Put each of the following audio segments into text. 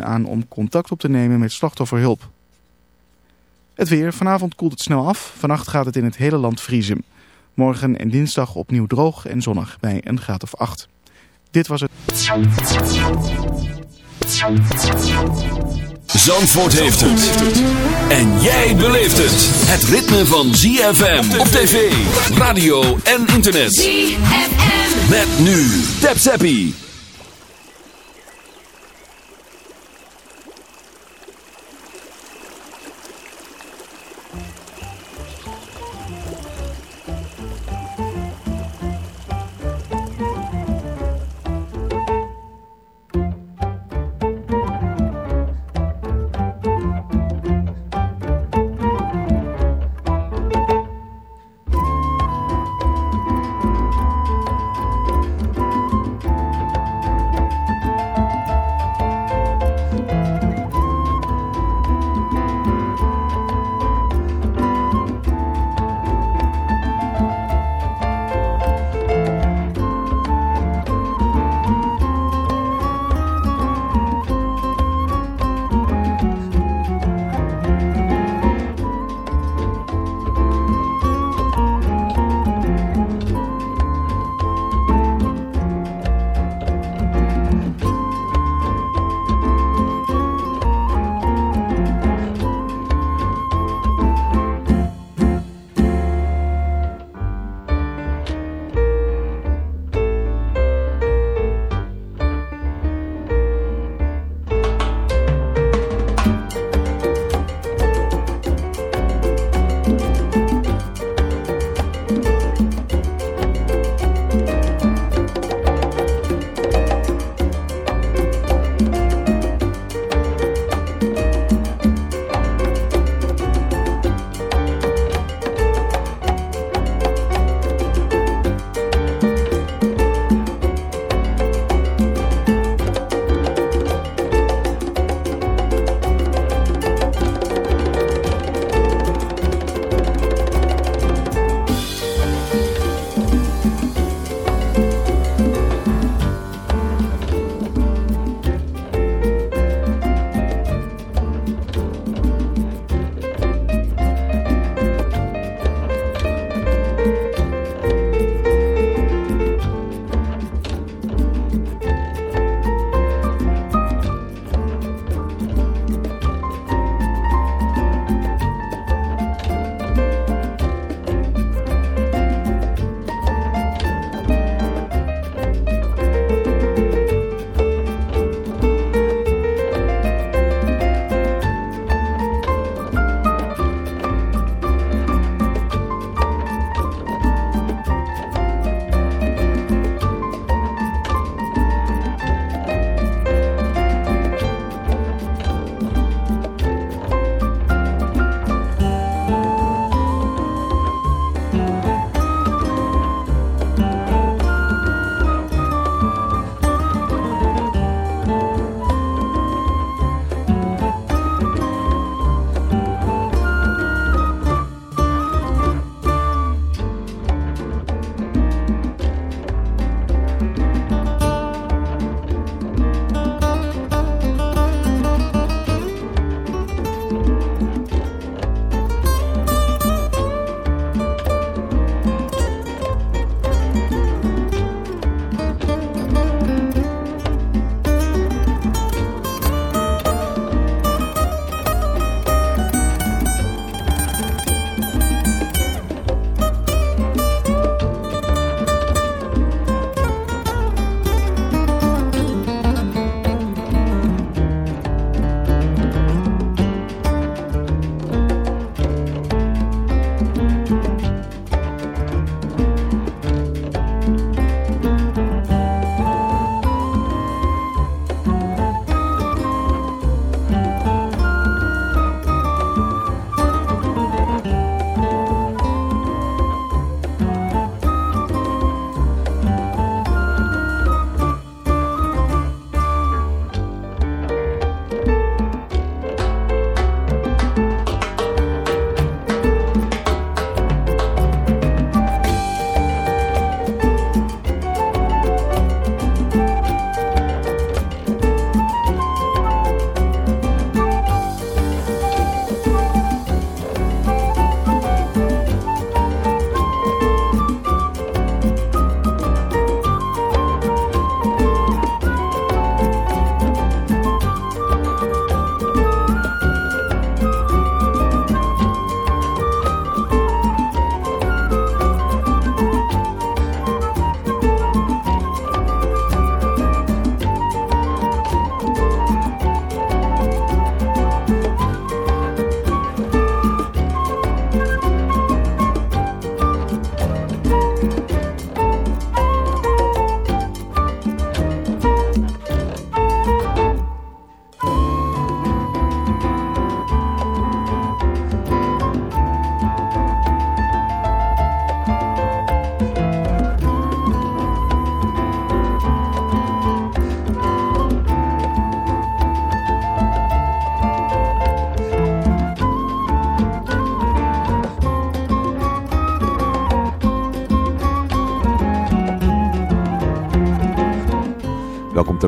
hun aan om contact op te nemen met slachtofferhulp. Het weer. Vanavond koelt het snel af. Vannacht gaat het in het hele land vriezen. Morgen en dinsdag opnieuw droog en zonnig bij een graad of 8. Dit was het. Zandvoort heeft het. En jij beleeft het. Het ritme van ZFM op tv, radio en internet. ZFM. Met nu. Tap Zappie.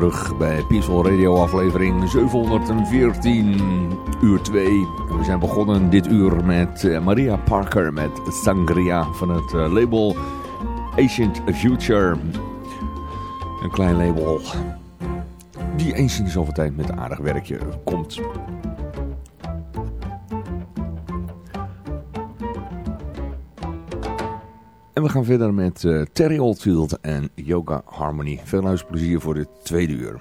Terug bij Peaceful Radio aflevering 714, uur 2. We zijn begonnen dit uur met eh, Maria Parker met Sangria van het eh, label Ancient Future. Een klein label die eens in de zoveel tijd met aardig werkje komt. We gaan verder met uh, Terry Oldfield en Yoga Harmony. Veel luisterplezier voor dit tweede uur.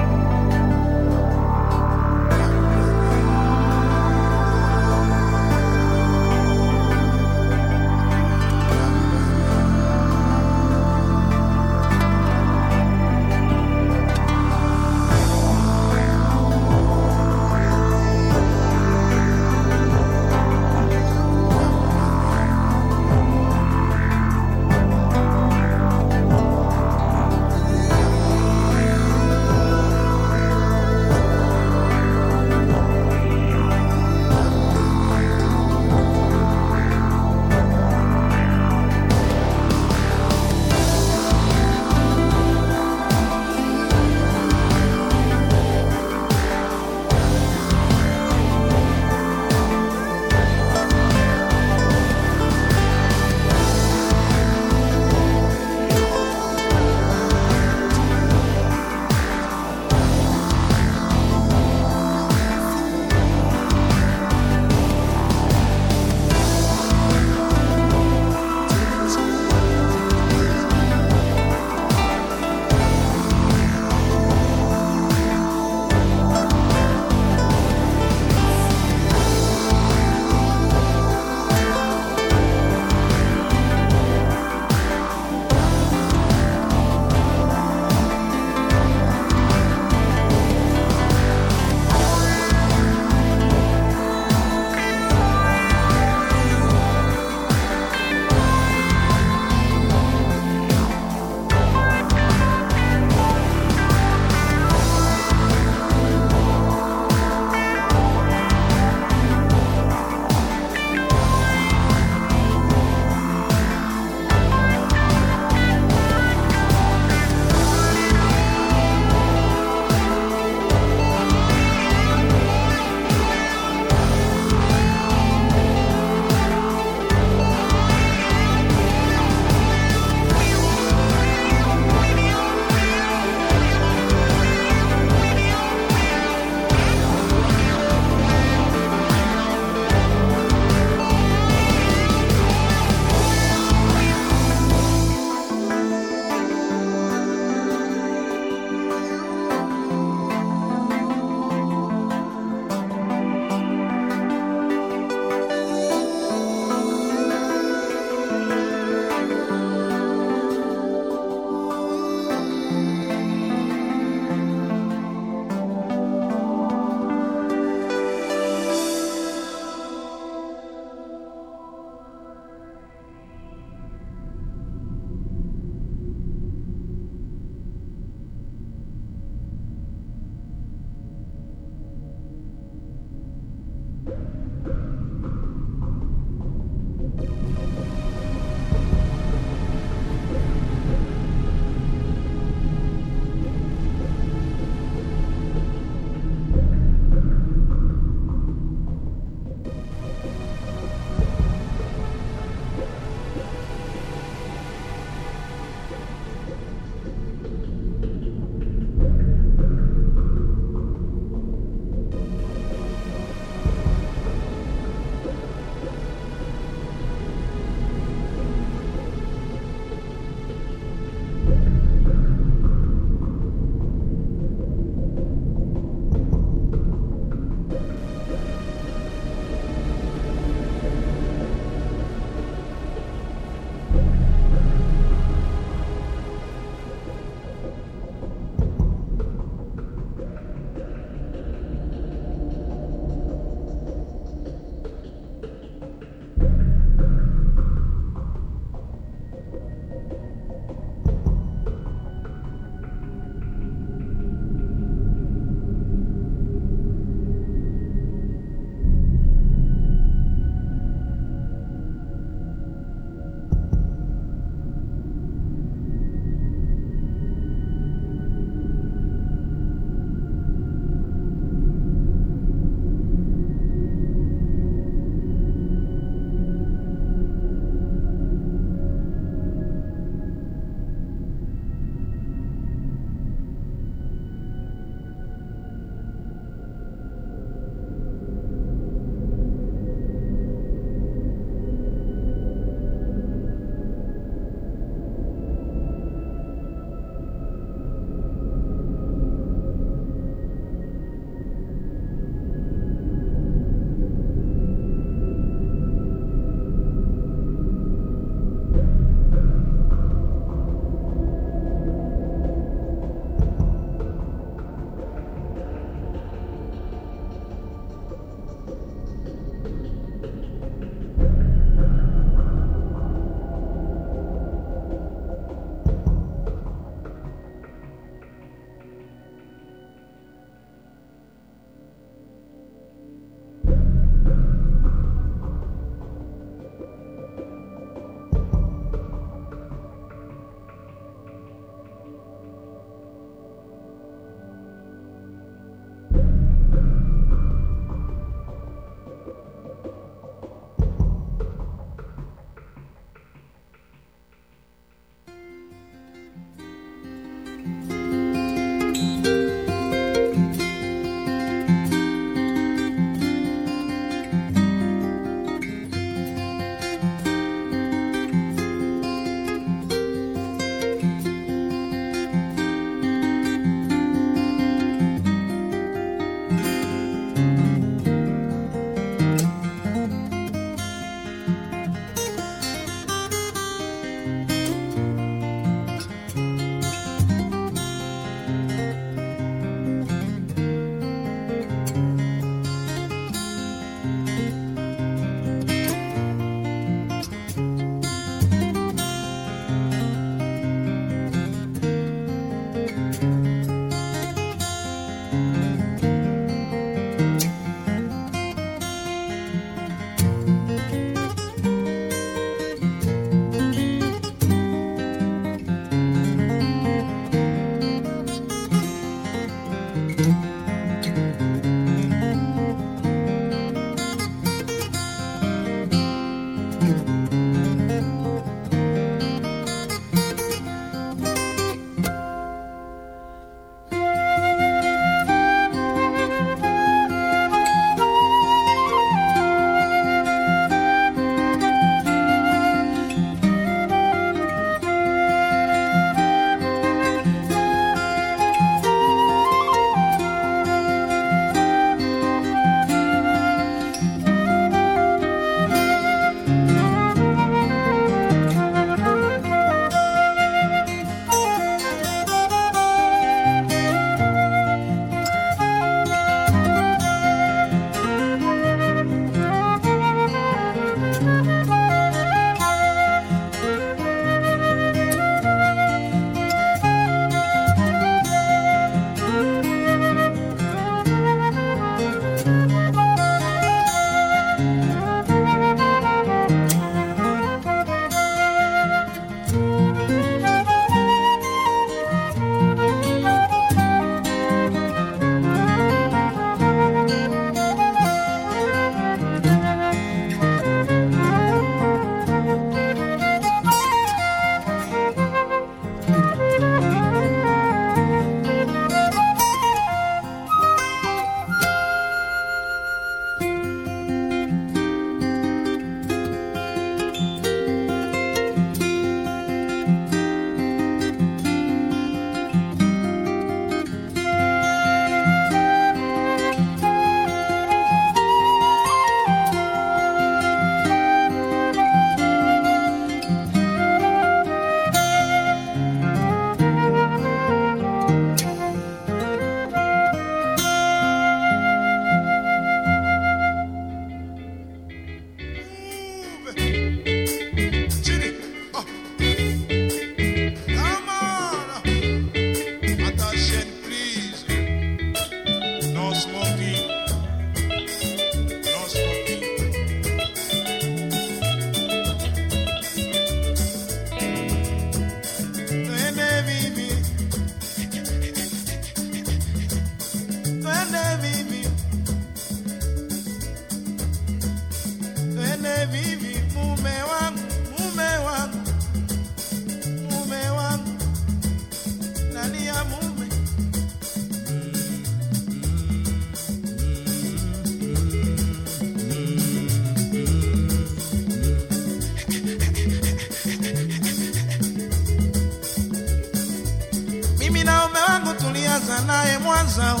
Naye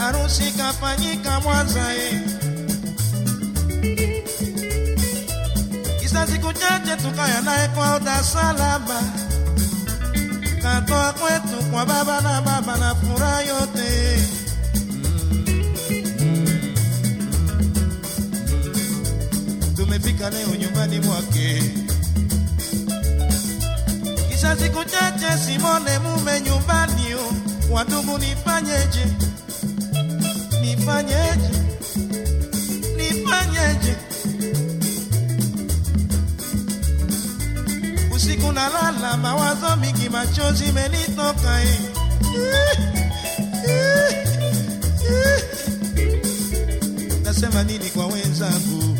arusi kafanyika Mwanza eh. Kisa siku chache tukaya naye kwa Dar es Salaam, katoa kwetu kwa baba na baba na furaha yote. Tumefika leo nyumbani mwake. Kisa siku chache simone mume nyumbani yo wandugu nifanyeje? Nifanyeje? Nifanyeje? Usiku nalala mawazo mingi machozi menitoka eh. nasema nini kwa wenzangu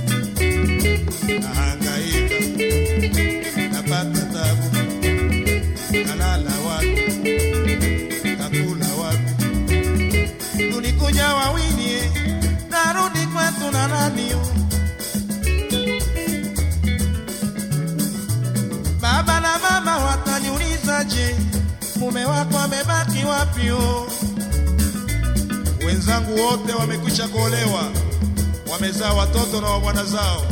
mume wako amebaki wapi oh? wenzangu wote wamekwisha kuolewa wamezaa watoto na wabwana zao.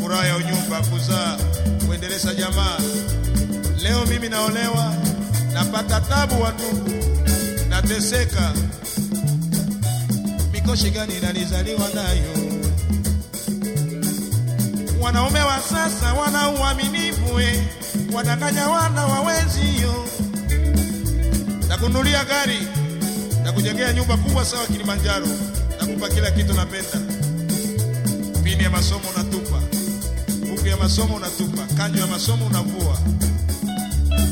Furaha ya unyumba kuzaa kuendeleza jamaa. Leo mimi naolewa napata tabu wa ndugu nateseka. Mikoshi gani nalizaliwa nayo? Wanaume wa sasa wana uaminifu eh, wadanganya wana wawezio na kunulia gari na kujengea nyumba kubwa sawa Kilimanjaro nakupa kila kitu napenda. Pini ya masomo unatupa buku ya masomo unatupa kanjo ya masomo unavua.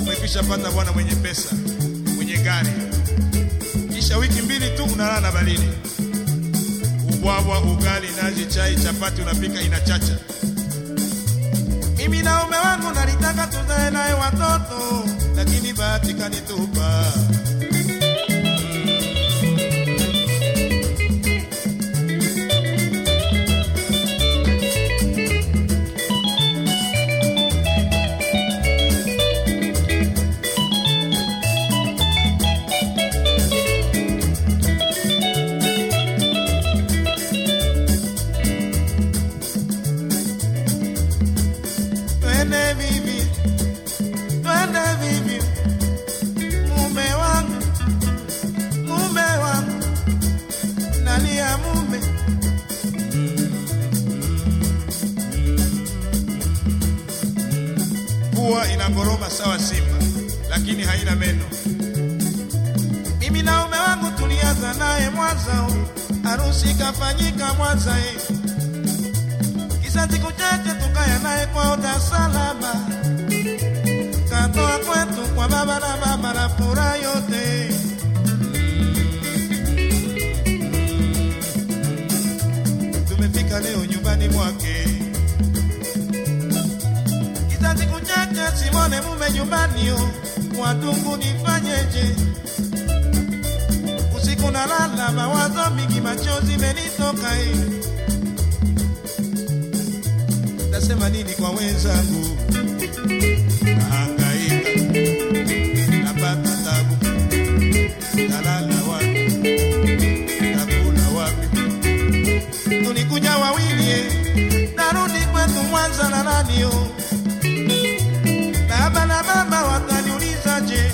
Umekwisha pata bwana mwenye pesa mwenye gari. Kisha wiki mbili tu unalala na balini ubwabwa ugali nazi chai chapati unapika inachacha. Mimi na ume wangu nalitaka tuzae naye watoto, lakini Vatikani tupa Mwanza, harusi kafanyika Mwanza. Kisa siku chache tukaya naye kwao Dar Salama, katoa kwetu kwa baba na mama na furaha yote. Tumefika leo nyumbani mwake, kisa siku simone mume nyumbani watungu nifanyeje? Usiku nalala mawazo mingi, machozi menitoka e. nasema nini kwa wenzangu? Nahangaika, eh, narudi kwetu na baba na mama wataniulizaje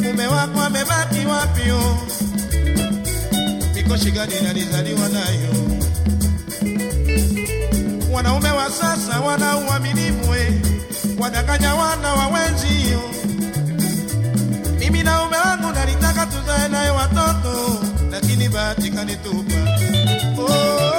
mume wako amebaki wapi? Mikoshi gani nalizaliwa nayo? wanaume wa sasa wana uaminifu wadanganya wana wa wenzio. Mimi na ume wangu nalitaka tuzae naye watoto, lakini bahati kanitupa. Oh,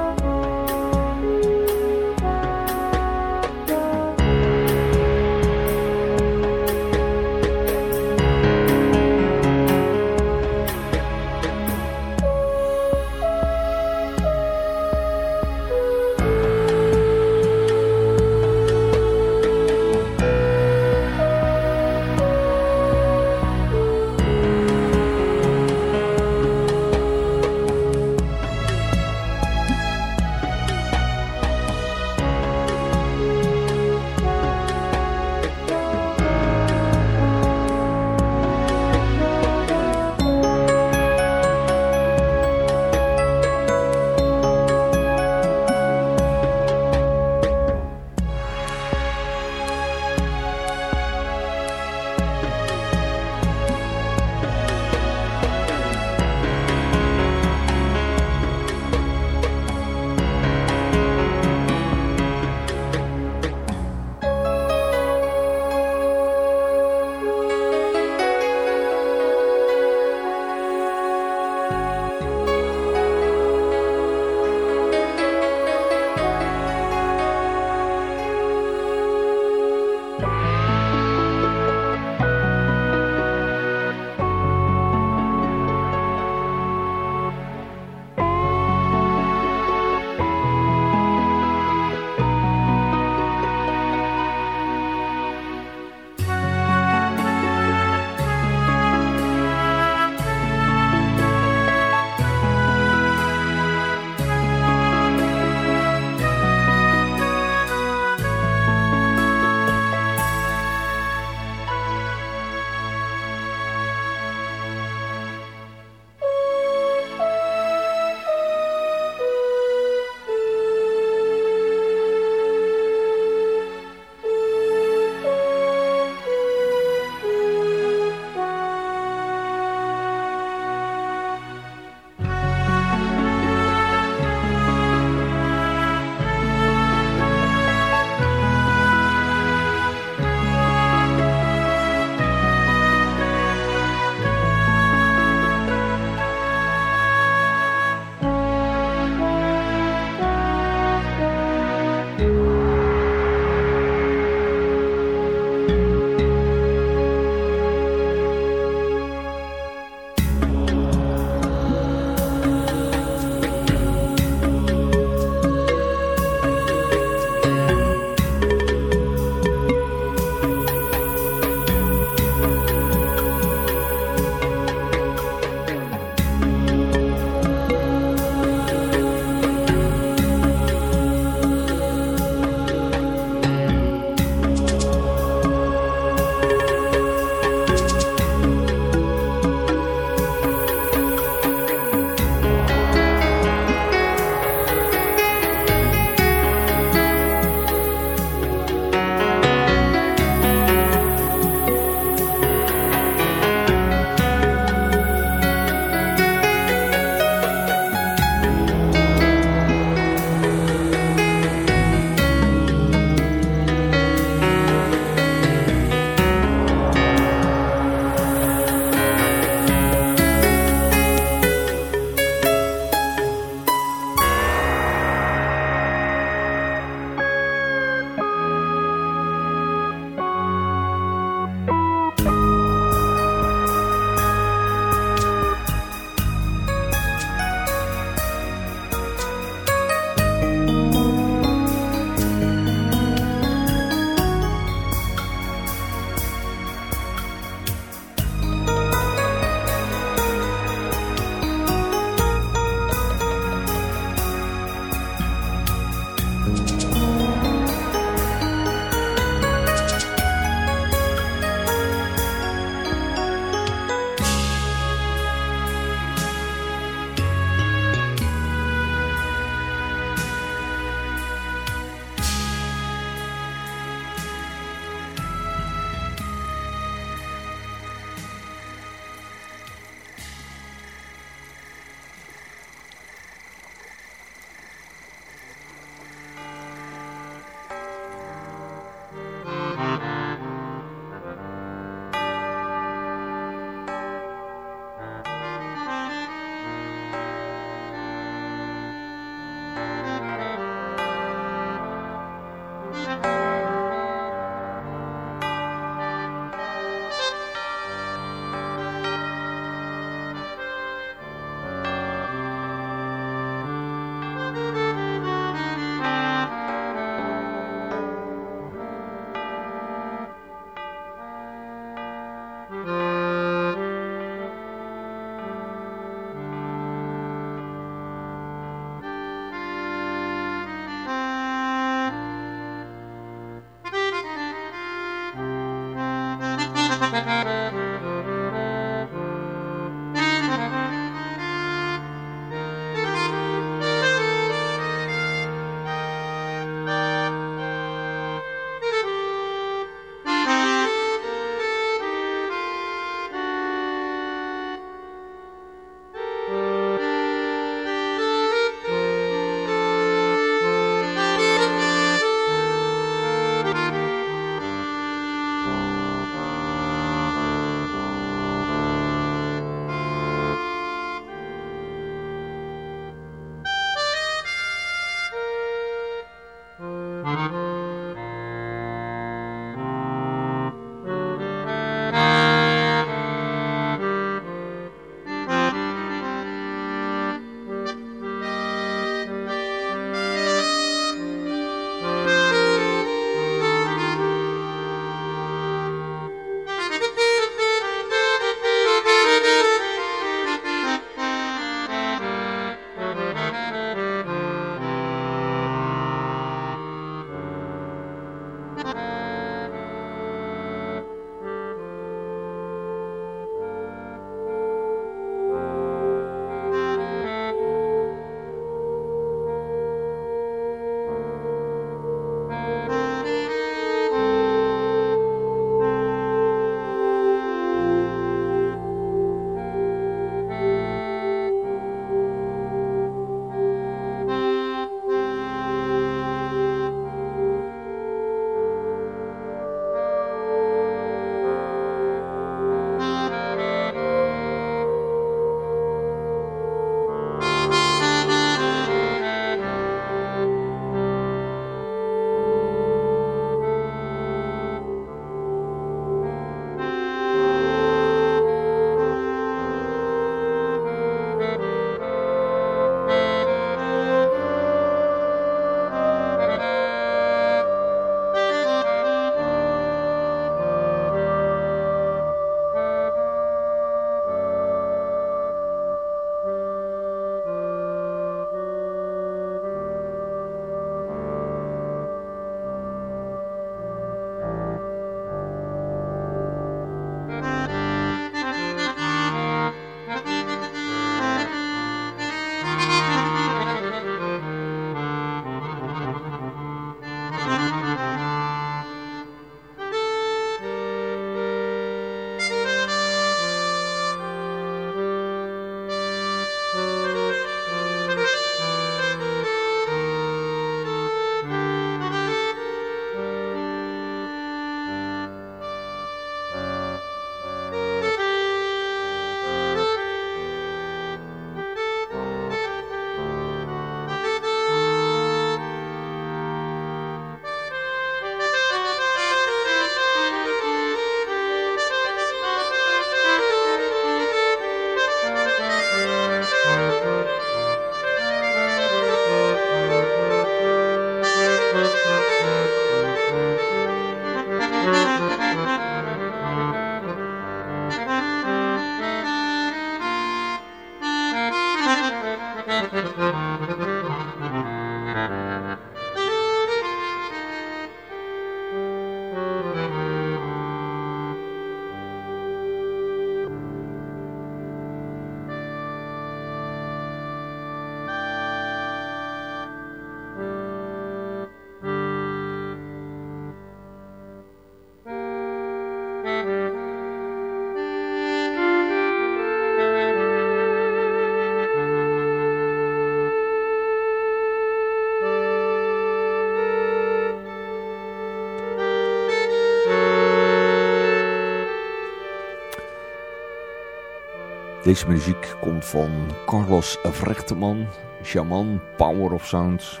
Deze muziek komt van Carlos Vrechteman, Shaman Power of Sound.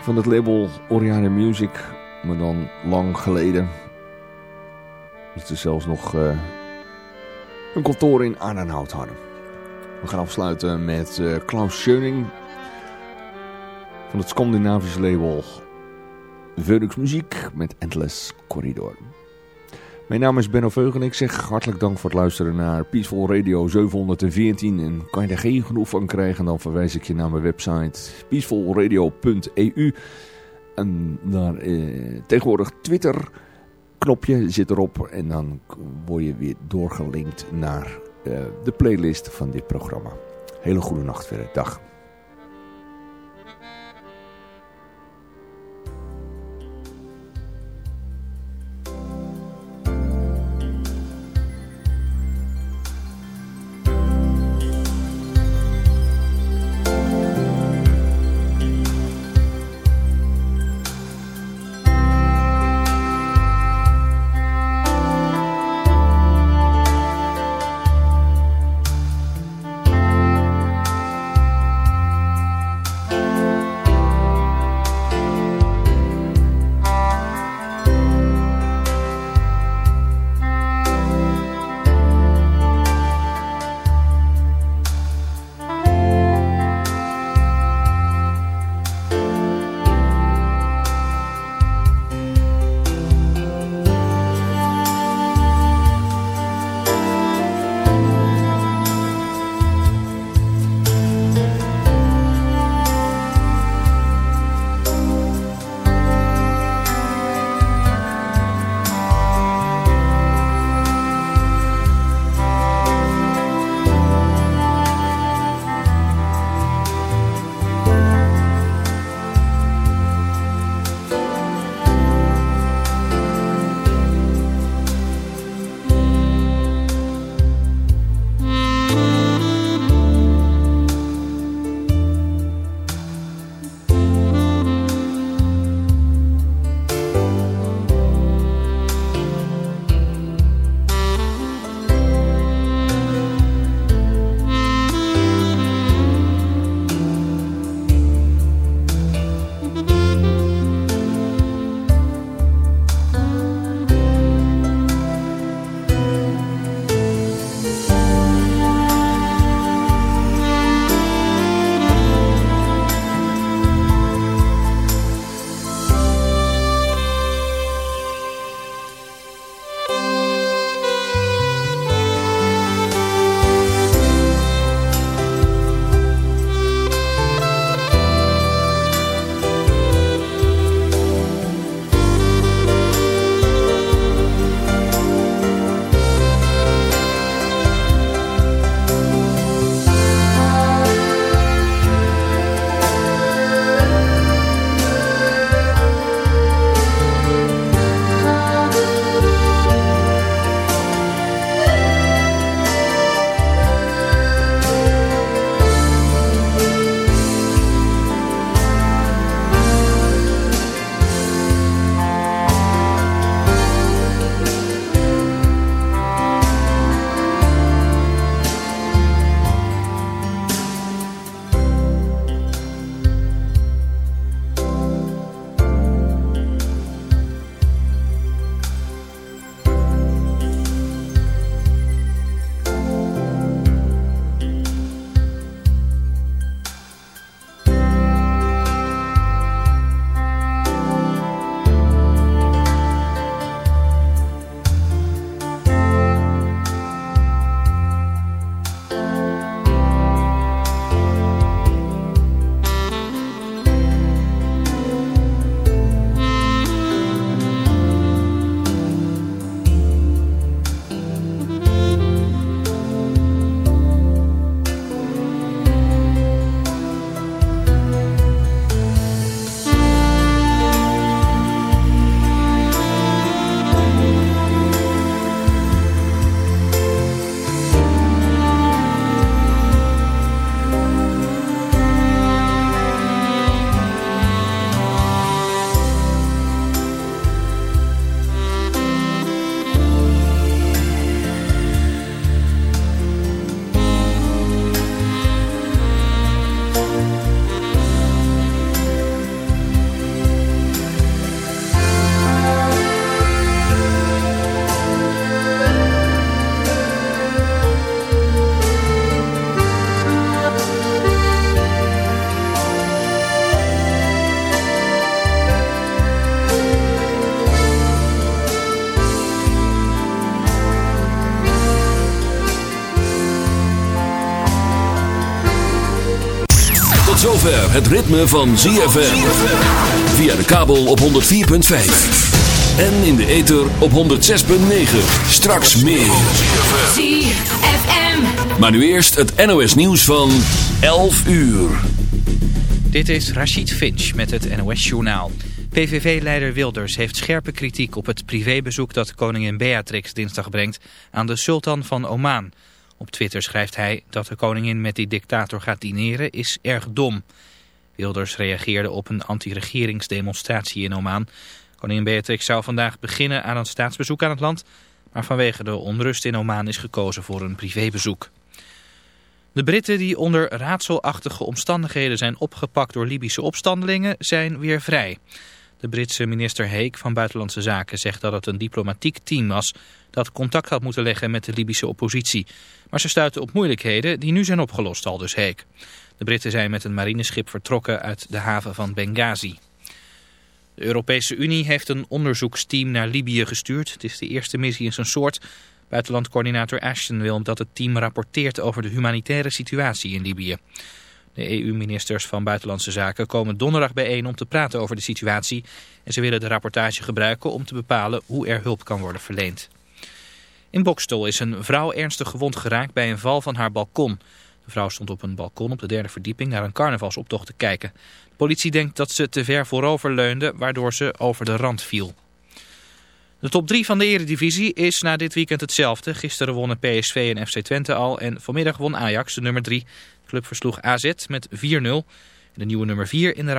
Van het label Oriane Music, maar dan lang geleden. Dat ze zelfs nog uh, een kantoor in Arnhenhout hadden. We gaan afsluiten met uh, Klaus Scheuning van het Scandinavische label Phoenix Muziek met Endless Corridor. Mijn naam is Benno Veug en ik zeg hartelijk dank voor het luisteren naar Peaceful Radio 714. En kan je er geen genoeg van krijgen, dan verwijs ik je naar mijn website peacefulradio.eu. En daar eh, tegenwoordig Twitter knopje zit erop en dan word je weer doorgelinkt naar uh, de playlist van dit programma. Hele goede nacht verder. Dag. Zover het ritme van ZFM. Via de kabel op 104.5. En in de ether op 106.9. Straks meer. ZFM. Maar nu eerst het NOS nieuws van 11 uur. Dit is Rachid Finch met het NOS-journaal. PVV-leider Wilders heeft scherpe kritiek op het privébezoek dat koningin Beatrix dinsdag brengt aan de sultan van Oman. Op Twitter schrijft hij dat de koningin met die dictator gaat dineren is erg dom. Wilders reageerde op een anti-regeringsdemonstratie in Oman. Koningin Beatrix zou vandaag beginnen aan een staatsbezoek aan het land, maar vanwege de onrust in Oman is gekozen voor een privébezoek. De Britten die onder raadselachtige omstandigheden zijn opgepakt door Libische opstandelingen zijn weer vrij. De Britse minister Heek van Buitenlandse Zaken zegt dat het een diplomatiek team was dat contact had moeten leggen met de Libische oppositie. Maar ze stuiten op moeilijkheden die nu zijn opgelost, al dus Heek. De Britten zijn met een marineschip vertrokken uit de haven van Benghazi. De Europese Unie heeft een onderzoeksteam naar Libië gestuurd. Het is de eerste missie in zijn soort. Buitenlandcoördinator Ashton wil dat het team rapporteert over de humanitaire situatie in Libië. De EU-ministers van Buitenlandse Zaken komen donderdag bijeen om te praten over de situatie. En ze willen de rapportage gebruiken om te bepalen hoe er hulp kan worden verleend. In Bokstol is een vrouw ernstig gewond geraakt bij een val van haar balkon. De vrouw stond op een balkon op de derde verdieping naar een carnavalsoptocht te kijken. De politie denkt dat ze te ver voorover leunde, waardoor ze over de rand viel. De top 3 van de eredivisie is na dit weekend hetzelfde. Gisteren wonnen PSV en FC Twente al en vanmiddag won Ajax, de nummer 3. De club versloeg AZ met 4-0. De nieuwe nummer 4 in de